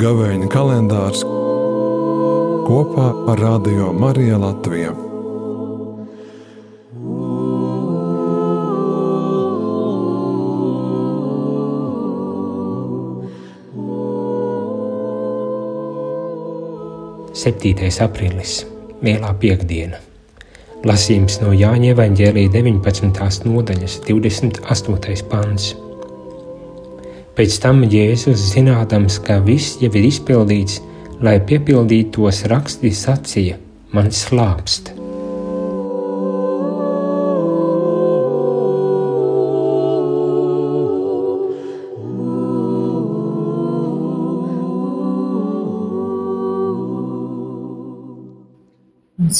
Gavēņa kalendārs kopā ar Radio Mariju Latviju. Septītais aprīlis, Lielā piekdiena. Lasījums no Jāņa Evanģēlīja 19. nodaļas, 28. pants. Pēc tam Jēzus, zinādams, ka viss jau ir izpildīts, lai piepildītos raksti sacīja, man slāpst.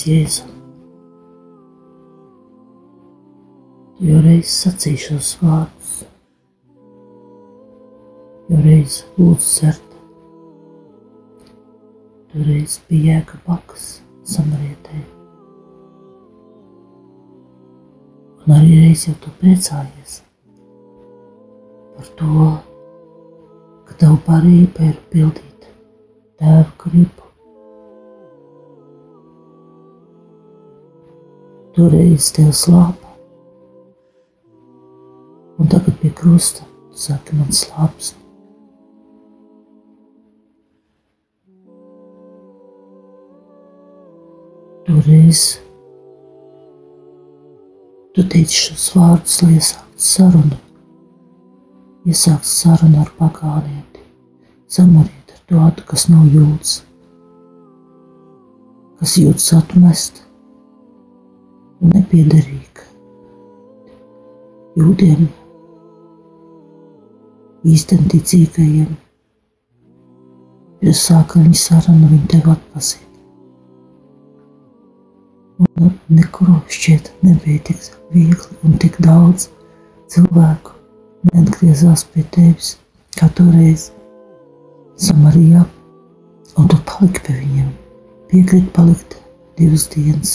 Jēzu, jau reiz sacīji šos vārdus, jo reiz lūdzu sert. Toreiz bija jēga blakus samarietē. Un arī reiz jau tu priecājies par to, ka tavu parība ir pildīt tēva gribu. Toreiz tev slāpa, tu saki man slāpst. Toreiz tu teici šos vārdus, lai iesāktu sarunu. Iesākt sarunu ar pagānieti, samariet ar tādu, kas nav jūtas, kas jūtas atmest un nepiederīga. Jūdiem, īstenībā ticīgajiem, jo sāka viņa sarunu, viņi tevi atpazīt. Un nekur šķiet nebija tik viegli un tik daudz cilvēku neatgriezās pie tevis, kā toreiz Samarijā, un tu paliki pie viņiem, piekrīt palikt divas dienas.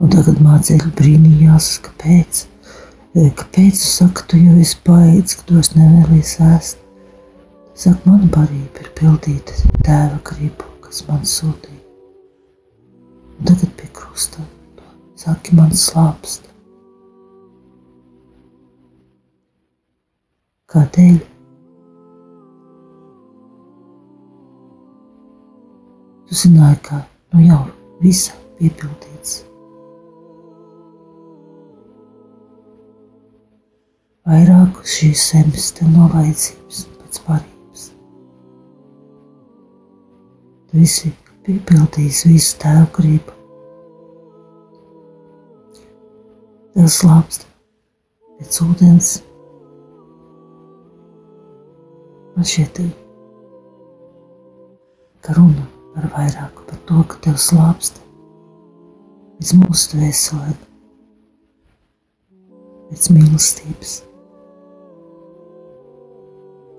Un tagad mācekļi brīnījās, kāpēc, kāpēc tu saki, tu jau esi paēdis, ka esi nevēlies ēst. Saka, man barība ir pildīta tēva gribu, kas man sūtīja. Un tagad pie krusta saki, man slāpst. Kādēļ? Tu zināji, ka nu jau viss piepildīts. Vairāk uz šīs zemes te no vajadzības pēc barības. Tu visi piepildījis visu tēvu gribu. Tev slāpst pēc ūdens. Man šķiet, ka runa par vairāku par to, ka tev slāpst pēc mūsu dvēselēm, pēc mīlestības.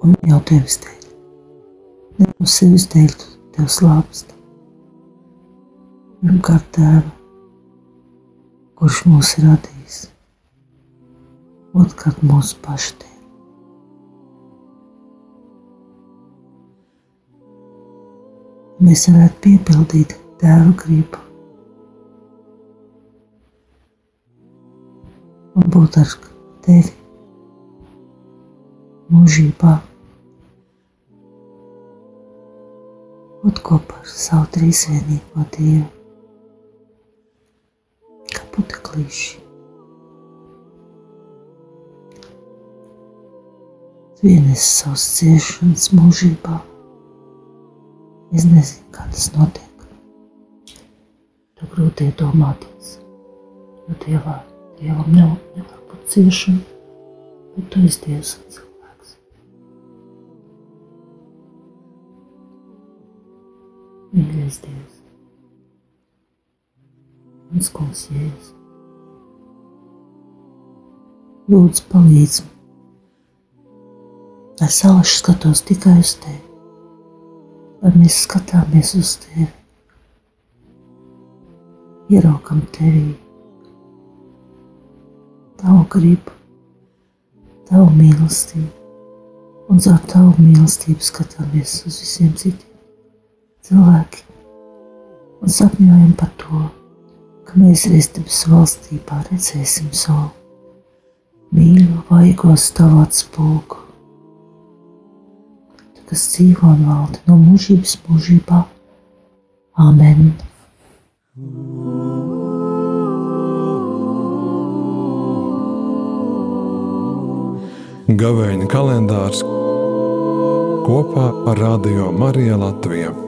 Un jau tevis dēļ, ne no sevis dēļ, tev slāpst. Pirmkārt, tēvu, kurš mūs ir radījis, otrkārt, mūsu pašu tēvu. Mēs varētu piepildīt tēva gribu un būt ar tevi mūžībā. Būt kopā ar savu trīsvienīgo Dievu puteklīši. Vienas savas ciešanas mūžībā. Es nezinu, kā tas notiek. Tu grūti iedomāties, jo Dievā, Dievam nav, nevar būt ciešana, bet tu esi Dievs Mīļais Dievs Jēzus. Lūdzu, palīdzi man. Lai salaši skatos tikai uz tevi, lai mēs skatāmies uz tevi, ieraukam tevi, tavu gribu, tavu mīlestību. Un caur tavu mīlestību skatāmies uz visiem citiem cilvēkiem un sapņojam par to, ka mēs Kristus valstībā redzēsim savu mīlu, vaigo stāvu atspūgu, kas dzīvo un valda no mūžības mūžībā. Amen! Gavēņa kalendārs kopā ar Radio Mariju Latviju.